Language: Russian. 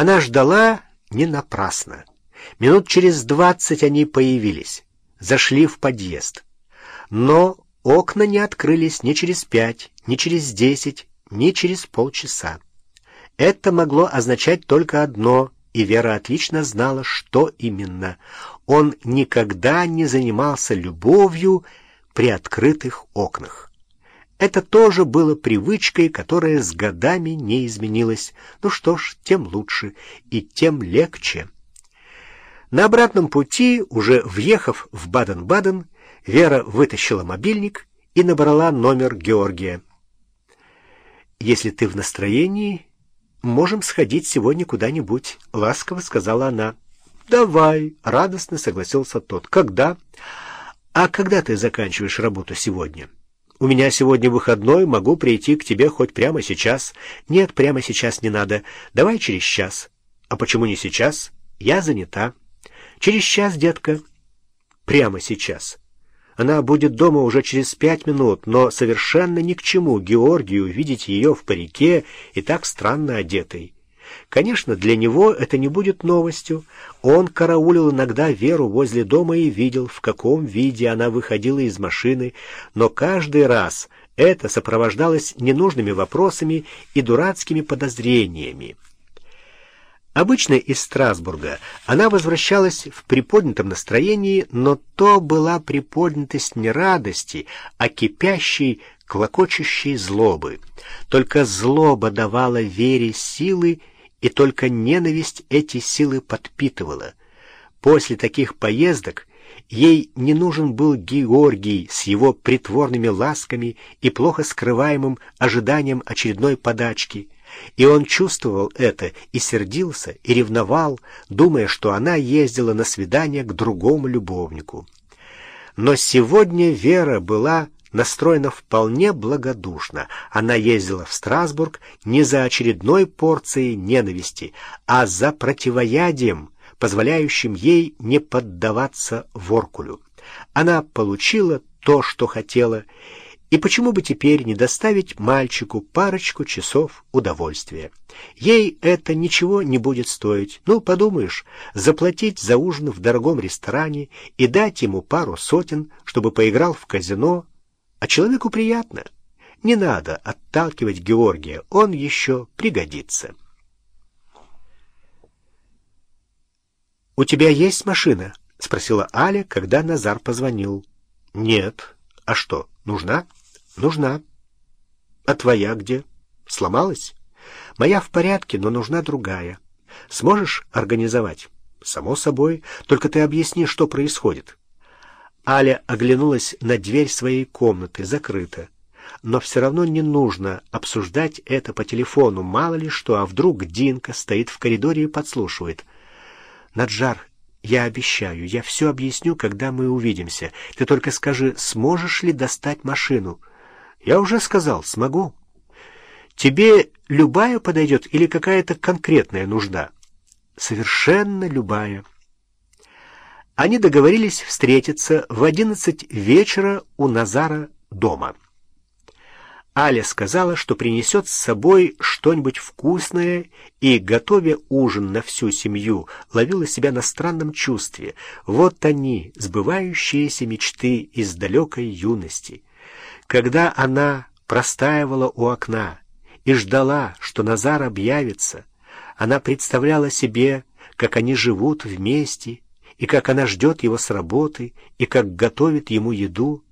Она ждала не напрасно. Минут через двадцать они появились, зашли в подъезд. Но окна не открылись ни через пять, ни через десять, ни через полчаса. Это могло означать только одно, и Вера отлично знала, что именно. Он никогда не занимался любовью при открытых окнах. Это тоже было привычкой, которая с годами не изменилась. Ну что ж, тем лучше и тем легче. На обратном пути, уже въехав в Баден-Баден, Вера вытащила мобильник и набрала номер Георгия. «Если ты в настроении, можем сходить сегодня куда-нибудь», — ласково сказала она. «Давай», — радостно согласился тот. «Когда?» «А когда ты заканчиваешь работу сегодня?» «У меня сегодня выходной, могу прийти к тебе хоть прямо сейчас». «Нет, прямо сейчас не надо. Давай через час». «А почему не сейчас?» «Я занята». «Через час, детка». «Прямо сейчас». Она будет дома уже через пять минут, но совершенно ни к чему Георгию видеть ее в парике и так странно одетой. Конечно, для него это не будет новостью. Он караулил иногда Веру возле дома и видел, в каком виде она выходила из машины, но каждый раз это сопровождалось ненужными вопросами и дурацкими подозрениями. Обычно из Страсбурга она возвращалась в приподнятом настроении, но то была приподнятость не радости, а кипящей, клокочущей злобы. Только злоба давала Вере силы и только ненависть эти силы подпитывала. После таких поездок ей не нужен был Георгий с его притворными ласками и плохо скрываемым ожиданием очередной подачки. И он чувствовал это и сердился, и ревновал, думая, что она ездила на свидание к другому любовнику. Но сегодня Вера была настроена вполне благодушно. Она ездила в Страсбург не за очередной порцией ненависти, а за противоядием, позволяющим ей не поддаваться воркулю. Она получила то, что хотела, и почему бы теперь не доставить мальчику парочку часов удовольствия? Ей это ничего не будет стоить. Ну, подумаешь, заплатить за ужин в дорогом ресторане и дать ему пару сотен, чтобы поиграл в казино, а человеку приятно. Не надо отталкивать Георгия, он еще пригодится. «У тебя есть машина?» — спросила Аля, когда Назар позвонил. «Нет. А что, нужна?» «Нужна». «А твоя где? Сломалась?» «Моя в порядке, но нужна другая. Сможешь организовать?» «Само собой. Только ты объясни, что происходит». Аля оглянулась на дверь своей комнаты, закрыта. Но все равно не нужно обсуждать это по телефону, мало ли что, а вдруг Динка стоит в коридоре и подслушивает. «Наджар, я обещаю, я все объясню, когда мы увидимся. Ты только скажи, сможешь ли достать машину?» «Я уже сказал, смогу». «Тебе любая подойдет или какая-то конкретная нужда?» «Совершенно любая». Они договорились встретиться в одиннадцать вечера у Назара дома. Аля сказала, что принесет с собой что-нибудь вкусное и, готовя ужин на всю семью, ловила себя на странном чувстве. Вот они, сбывающиеся мечты из далекой юности. Когда она простаивала у окна и ждала, что Назар объявится, она представляла себе, как они живут вместе, и как она ждет его с работы, и как готовит ему еду.